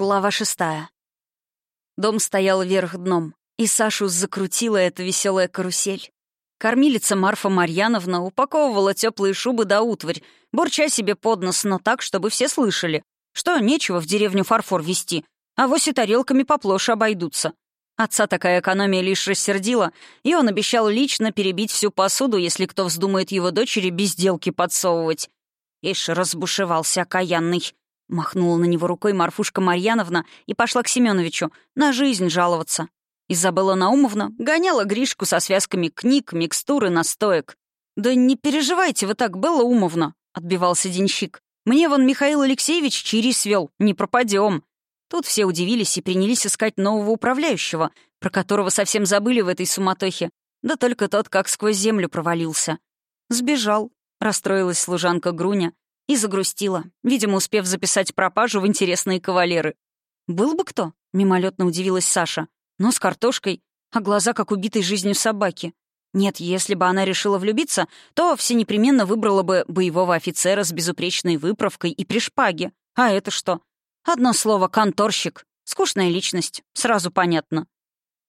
Глава шестая. Дом стоял вверх дном, и Сашу закрутила эта веселая карусель. Кормилица Марфа Марьяновна упаковывала теплые шубы до утварь, бурча себе под нос, но так, чтобы все слышали, что нечего в деревню фарфор вести, а вось и тарелками поплоше обойдутся. Отца такая экономия лишь рассердила, и он обещал лично перебить всю посуду, если кто вздумает его дочери безделки подсовывать. Ишь, разбушевался окаянный. Махнула на него рукой Марфушка Марьяновна и пошла к Семеновичу на жизнь жаловаться. Изабелла Наумовна гоняла Гришку со связками книг, микстур и настоек. «Да не переживайте вы так, Белла Умовна», — отбивался денщик. «Мне вон Михаил Алексеевич чири свел, не пропадем». Тут все удивились и принялись искать нового управляющего, про которого совсем забыли в этой суматохе. Да только тот как сквозь землю провалился. «Сбежал», — расстроилась служанка Груня, и загрустила, видимо, успев записать пропажу в интересные кавалеры. «Был бы кто?» — мимолетно удивилась Саша. «Но с картошкой, а глаза как убитой жизнью собаки. Нет, если бы она решила влюбиться, то все непременно выбрала бы боевого офицера с безупречной выправкой и при шпаге. А это что? Одно слово — конторщик. Скучная личность, сразу понятно.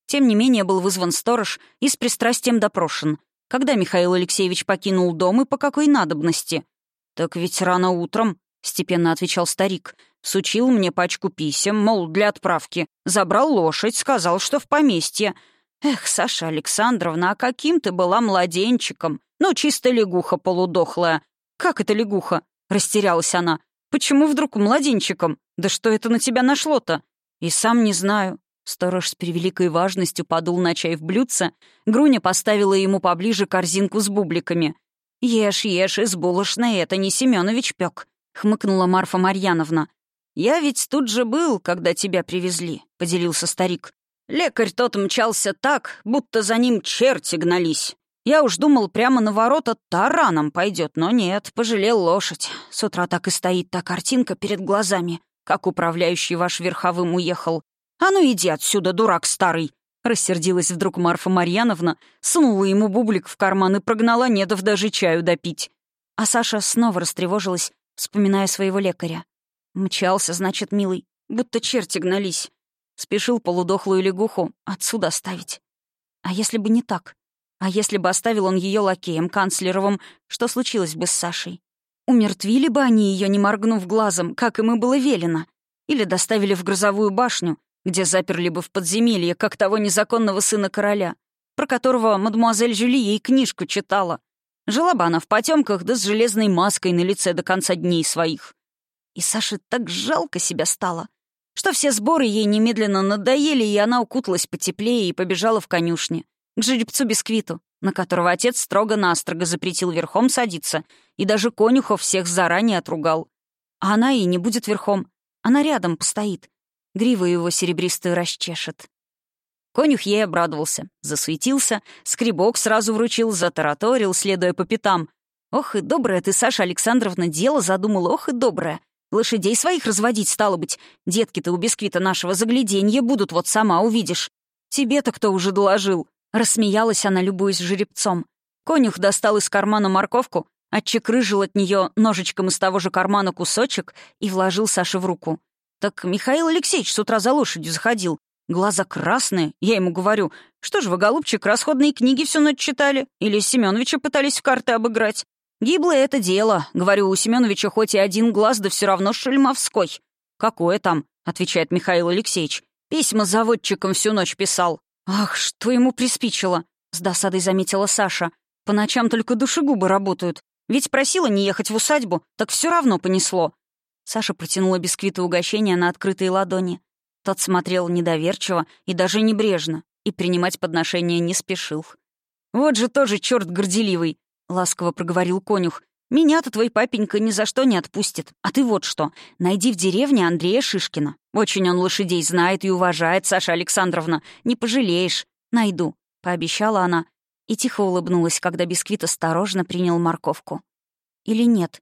Тем не менее был вызван сторож и с пристрастием допрошен. Когда Михаил Алексеевич покинул дом и по какой надобности? «Так ведь рано утром», — степенно отвечал старик. «Сучил мне пачку писем, мол, для отправки. Забрал лошадь, сказал, что в поместье. Эх, Саша Александровна, а каким ты была младенчиком? Ну, чисто лягуха полудохлая». «Как это лягуха?» — растерялась она. «Почему вдруг младенчиком? Да что это на тебя нашло-то?» «И сам не знаю». Сторож с превеликой важностью подул на чай в блюдце. Груня поставила ему поближе корзинку с бубликами — «Ешь, ешь, из булочной это не Семенович пек», — хмыкнула Марфа Марьяновна. «Я ведь тут же был, когда тебя привезли», — поделился старик. «Лекарь тот мчался так, будто за ним черти гнались. Я уж думал, прямо на ворота тараном пойдет, но нет, пожалел лошадь. С утра так и стоит та картинка перед глазами, как управляющий ваш верховым уехал. А ну иди отсюда, дурак старый!» Рассердилась вдруг Марфа Марьяновна, сунула ему бублик в карман и прогнала, не дав даже чаю допить. А Саша снова растревожилась, вспоминая своего лекаря. Мчался, значит, милый, будто черти гнались. Спешил полудохлую лягуху отсюда оставить. А если бы не так? А если бы оставил он ее лакеем, канцлеровым, что случилось бы с Сашей? Умертвили бы они ее, не моргнув глазом, как им и было велено. Или доставили в грозовую башню, где заперли бы в подземелье, как того незаконного сына короля, про которого мадемуазель Жюли ей книжку читала. Жила бы она в потемках, да с железной маской на лице до конца дней своих. И Саше так жалко себя стало, что все сборы ей немедленно надоели, и она укуталась потеплее и побежала в конюшне, к жеребцу Бисквиту, на которого отец строго-настрого запретил верхом садиться, и даже конюхов всех заранее отругал. А она и не будет верхом, она рядом постоит, гриву его серебристую расчешет. Конюх ей обрадовался, засуетился, скребок сразу вручил, затараторил, следуя по пятам. «Ох и доброе ты, Саша Александровна, дело задумала, ох и доброе. Лошадей своих разводить, стало быть. Детки-то у бисквита нашего загляденья будут, вот сама увидишь. Тебе-то кто уже доложил?» Рассмеялась она, любуясь жеребцом. Конюх достал из кармана морковку, отчекрыжил от нее ножичком из того же кармана кусочек и вложил Саше в руку. Так Михаил Алексеевич с утра за лошадью заходил. Глаза красные. Я ему говорю, что ж вы, голубчик, расходные книги всю ночь читали? Или Семеновича пытались в карты обыграть? Гиблое это дело. Говорю, у Семеновича хоть и один глаз, да все равно шельмовской. Какое там? Отвечает Михаил Алексеевич. Письма заводчикам всю ночь писал. Ах, что ему приспичило? С досадой заметила Саша. По ночам только душегубы работают. Ведь просила не ехать в усадьбу, так все равно понесло. Саша протянула бисквиты угощения на открытые ладони. Тот смотрел недоверчиво и даже небрежно, и принимать подношение не спешил. «Вот же тоже черт горделивый!» — ласково проговорил конюх. «Меня-то твой папенька ни за что не отпустит. А ты вот что, найди в деревне Андрея Шишкина. Очень он лошадей знает и уважает, Саша Александровна. Не пожалеешь. Найду», — пообещала она и тихо улыбнулась, когда бисквит осторожно принял морковку. Или нет,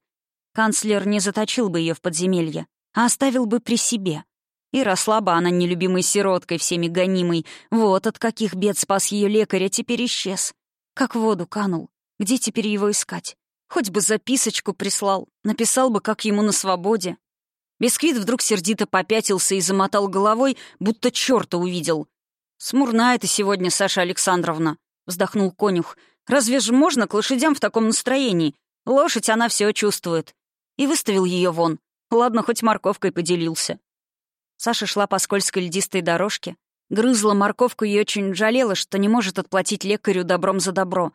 Канцлер не заточил бы ее в подземелье, а оставил бы при себе. И росла бы она нелюбимой сироткой, всеми гонимой. Вот от каких бед спас ее лекаря теперь исчез. Как в воду канул. Где теперь его искать? Хоть бы записочку прислал, написал бы, как ему на свободе. Бисквит вдруг сердито попятился и замотал головой, будто черта увидел. «Смурная ты сегодня, Саша Александровна», — вздохнул конюх. «Разве же можно к лошадям в таком настроении? Лошадь, она все чувствует». И выставил ее вон. Ладно, хоть морковкой поделился. Саша шла по скользкой льдистой дорожке, грызла морковку и очень жалела, что не может отплатить лекарю добром за добро.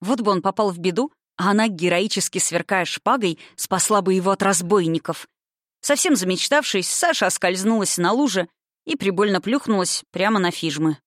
Вот бы он попал в беду, а она, героически сверкая шпагой, спасла бы его от разбойников. Совсем замечтавшись, Саша оскользнулась на луже и прибольно плюхнулась прямо на фижмы.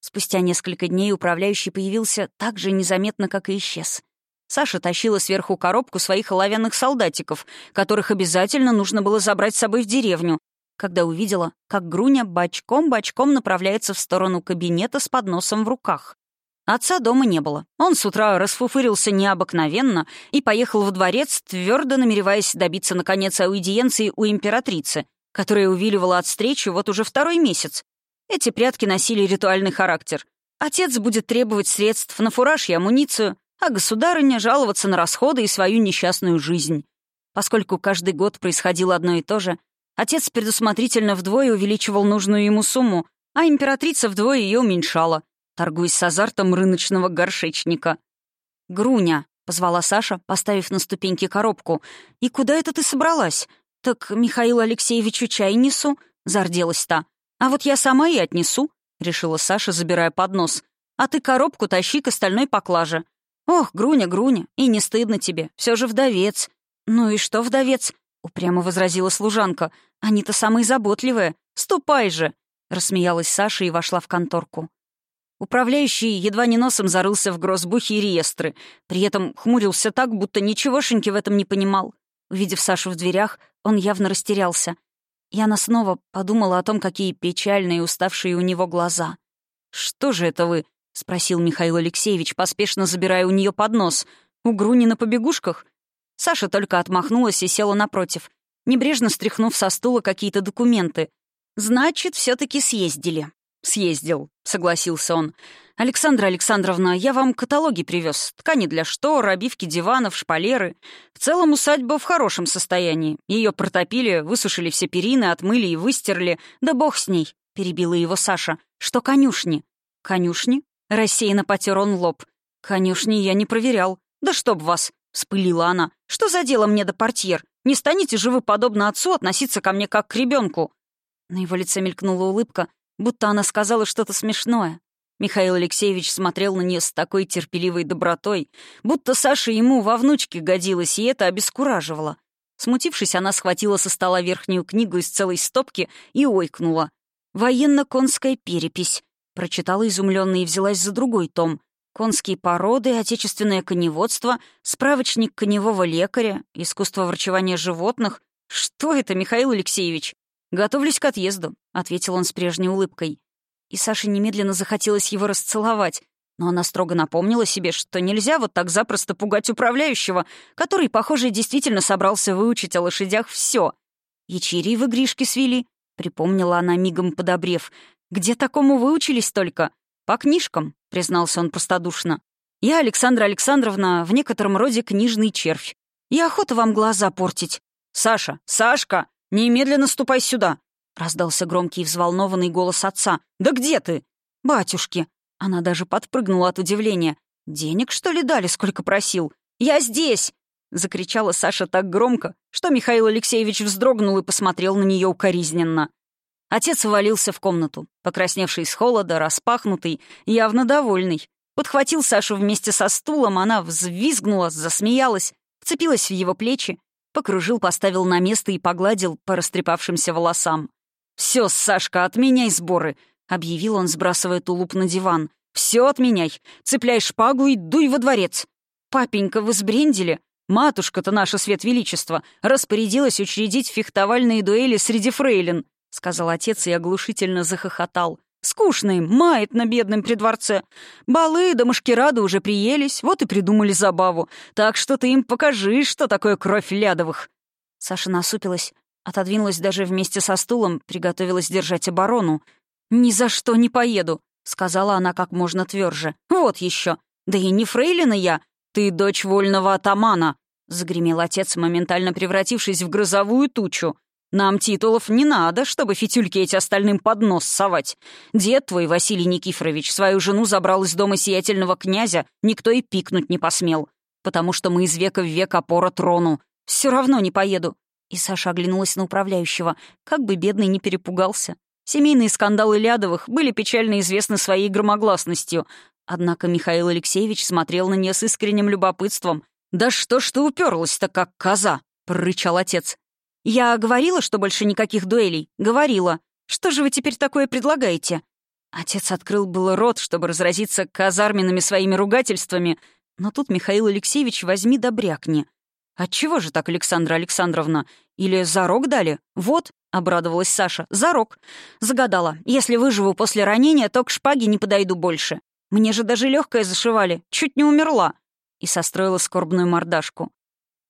Спустя несколько дней управляющий появился так же незаметно, как и исчез. Саша тащила сверху коробку своих оловянных солдатиков, которых обязательно нужно было забрать с собой в деревню, когда увидела, как Груня бочком-бочком направляется в сторону кабинета с подносом в руках. Отца дома не было. Он с утра расфуфырился необыкновенно и поехал в дворец, твердо намереваясь добиться, наконец, аудиенции у императрицы, которая увиливала от встречи вот уже второй месяц. Эти прятки носили ритуальный характер. Отец будет требовать средств на фураж и амуницию, а государыня жаловаться на расходы и свою несчастную жизнь. Поскольку каждый год происходило одно и то же, Отец предусмотрительно вдвое увеличивал нужную ему сумму, а императрица вдвое ее уменьшала, торгуясь с азартом рыночного горшечника. «Груня», — позвала Саша, поставив на ступеньки коробку. «И куда это ты собралась?» «Так Михаилу Алексеевичу чай несу», — зарделась та. «А вот я сама и отнесу», — решила Саша, забирая поднос. «А ты коробку тащи к остальной поклаже». «Ох, Груня, Груня, и не стыдно тебе, все же вдовец». «Ну и что вдовец?» — упрямо возразила служанка. «Они-то самые заботливые. Ступай же!» — рассмеялась Саша и вошла в конторку. Управляющий едва не носом зарылся в грозбухи и реестры, при этом хмурился так, будто ничегошеньки в этом не понимал. Увидев Сашу в дверях, он явно растерялся. И она снова подумала о том, какие печальные и уставшие у него глаза. «Что же это вы?» — спросил Михаил Алексеевич, поспешно забирая у нее поднос. «У Груни на побегушках?» Саша только отмахнулась и села напротив, небрежно стряхнув со стула какие-то документы. «Значит, все таки съездили». «Съездил», — согласился он. «Александра Александровна, я вам каталоги привез. Ткани для штор, обивки диванов, шпалеры. В целом усадьба в хорошем состоянии. Ее протопили, высушили все перины, отмыли и выстерли. Да бог с ней», — перебила его Саша. «Что конюшни?» «Конюшни?» — рассеянно потер он лоб. «Конюшни я не проверял. Да чтоб вас!» — вспылила она. «Что за дело мне до портьер? Не станете же вы, подобно отцу, относиться ко мне как к ребенку? На его лице мелькнула улыбка, будто она сказала что-то смешное. Михаил Алексеевич смотрел на нее с такой терпеливой добротой, будто Саша ему во внучке годилась, и это обескураживало. Смутившись, она схватила со стола верхнюю книгу из целой стопки и ойкнула. «Военно-конская перепись», — прочитала изумленно и взялась за другой том конские породы, отечественное коневодство, справочник коневого лекаря, искусство врачевания животных. Что это, Михаил Алексеевич? Готовлюсь к отъезду, ответил он с прежней улыбкой. И Саше немедленно захотелось его расцеловать, но она строго напомнила себе, что нельзя вот так запросто пугать управляющего, который, похоже, действительно собрался выучить о лошадях все. Ячерии в игришки свели, припомнила она мигом подобрев. Где такому выучились только? По книжкам. — признался он простодушно. «Я, Александра Александровна, в некотором роде книжный червь. И охота вам глаза портить». «Саша! Сашка! Немедленно ступай сюда!» — раздался громкий и взволнованный голос отца. «Да где ты?» «Батюшки!» Она даже подпрыгнула от удивления. «Денег, что ли, дали, сколько просил?» «Я здесь!» — закричала Саша так громко, что Михаил Алексеевич вздрогнул и посмотрел на нее укоризненно. Отец ввалился в комнату, покрасневший с холода, распахнутый, явно довольный. Подхватил Сашу вместе со стулом, она взвизгнула, засмеялась, вцепилась в его плечи, покружил, поставил на место и погладил по растрепавшимся волосам. «Все, Сашка, отменяй сборы», — объявил он, сбрасывая тулуп на диван. «Все отменяй. Цепляй шпагу и дуй во дворец». «Папенька, вы сбрендили? Матушка-то наша, Свет Величества, распорядилась учредить фехтовальные дуэли среди фрейлин. — сказал отец и оглушительно захохотал. «Скучно им, мает на бедном придворце. Балы да машкерады уже приелись, вот и придумали забаву. Так что ты им покажи, что такое кровь лядовых». Саша насупилась, отодвинулась даже вместе со стулом, приготовилась держать оборону. «Ни за что не поеду», — сказала она как можно тверже. «Вот еще. Да и не фрейлина я. Ты дочь вольного атамана». — загремел отец, моментально превратившись в грозовую тучу. «Нам титулов не надо, чтобы фитюльки эти остальным под нос совать. Дед твой, Василий Никифорович, свою жену забрал из дома сиятельного князя, никто и пикнуть не посмел. Потому что мы из века в век опора трону. Все равно не поеду». И Саша оглянулась на управляющего, как бы бедный не перепугался. Семейные скандалы Лядовых были печально известны своей громогласностью, однако Михаил Алексеевич смотрел на нее с искренним любопытством. «Да что ж ты уперлась-то, как коза!» — прорычал отец. «Я говорила, что больше никаких дуэлей? Говорила. Что же вы теперь такое предлагаете?» Отец открыл было рот, чтобы разразиться казарменными своими ругательствами, но тут Михаил Алексеевич возьми да брякни. «Отчего же так, Александра Александровна? Или зарок дали? Вот», — обрадовалась Саша, — «зарок. Загадала. Если выживу после ранения, то к шпаге не подойду больше. Мне же даже легкое зашивали. Чуть не умерла». И состроила скорбную мордашку.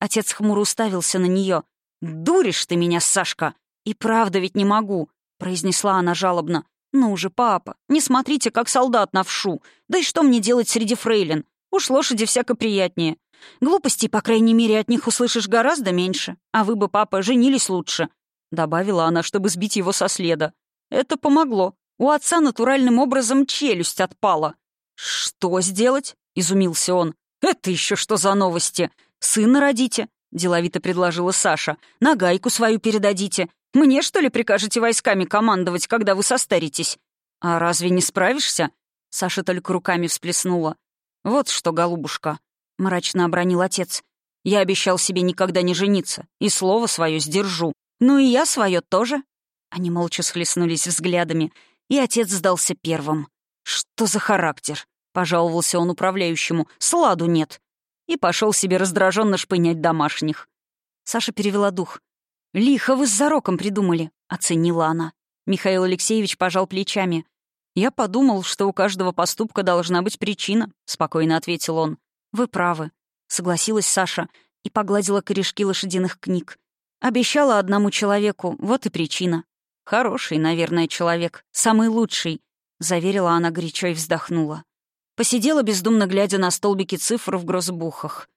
Отец хмуро уставился на нее, «Дуришь ты меня, Сашка! И правда ведь не могу!» — произнесла она жалобно. «Ну уже, папа, не смотрите, как солдат на вшу. Да и что мне делать среди фрейлин? Уж лошади всяко приятнее. Глупостей, по крайней мере, от них услышишь гораздо меньше. А вы бы, папа, женились лучше», — добавила она, чтобы сбить его со следа. Это помогло. У отца натуральным образом челюсть отпала. «Что сделать?» — изумился он. «Это еще что за новости? Сына родите? — деловито предложила Саша. «Нагайку свою передадите. Мне, что ли, прикажете войсками командовать, когда вы состаритесь? А разве не справишься?» Саша только руками всплеснула. «Вот что, голубушка», — мрачно обронил отец. «Я обещал себе никогда не жениться, и слово свое сдержу. Ну и я свое тоже». Они молча схлестнулись взглядами, и отец сдался первым. «Что за характер?» — пожаловался он управляющему. «Сладу нет и пошел себе раздраженно шпынять домашних. Саша перевела дух. «Лихо вы с зароком придумали», — оценила она. Михаил Алексеевич пожал плечами. «Я подумал, что у каждого поступка должна быть причина», — спокойно ответил он. «Вы правы», — согласилась Саша и погладила корешки лошадиных книг. «Обещала одному человеку, вот и причина. Хороший, наверное, человек, самый лучший», — заверила она горячо и вздохнула. Посидела, бездумно глядя на столбики цифр в грозбухах.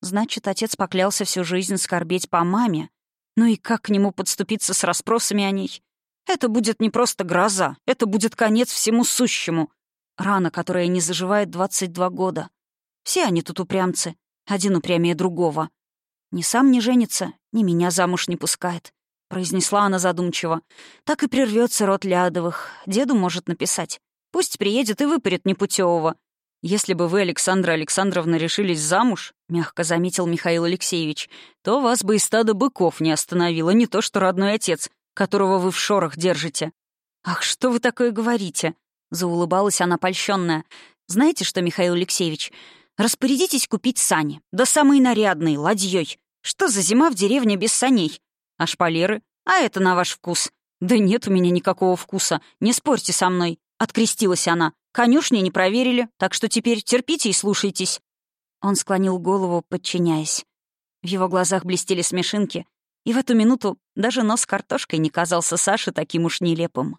Значит, отец поклялся всю жизнь скорбеть по маме. Ну и как к нему подступиться с расспросами о ней? Это будет не просто гроза, это будет конец всему сущему. Рана, которая не заживает 22 года. Все они тут упрямцы, один упрямее другого. Ни сам не женится, ни меня замуж не пускает. — произнесла она задумчиво. «Так и прервется род Лядовых. Деду может написать. Пусть приедет и выпарит непутевого. «Если бы вы, Александра Александровна, решились замуж, — мягко заметил Михаил Алексеевич, — то вас бы и стадо быков не остановило, не то что родной отец, которого вы в шорах держите». «Ах, что вы такое говорите?» — заулыбалась она польщенная. «Знаете что, Михаил Алексеевич, распорядитесь купить сани, да самые нарядные, ладьей. Что за зима в деревне без саней? А шпалеры? А это на ваш вкус. Да нет у меня никакого вкуса, не спорьте со мной», — открестилась она. Конюшни не проверили, так что теперь терпите и слушайтесь». Он склонил голову, подчиняясь. В его глазах блестели смешинки, и в эту минуту даже нос картошкой не казался Саше таким уж нелепым.